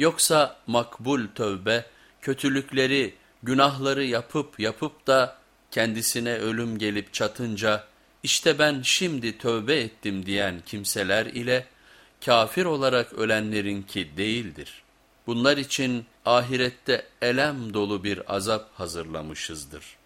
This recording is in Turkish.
Yoksa makbul tövbe, kötülükleri, günahları yapıp yapıp da kendisine ölüm gelip çatınca, işte ben şimdi tövbe ettim diyen kimseler ile kafir olarak ölenlerinki değildir. Bunlar için ahirette elem dolu bir azap hazırlamışızdır.''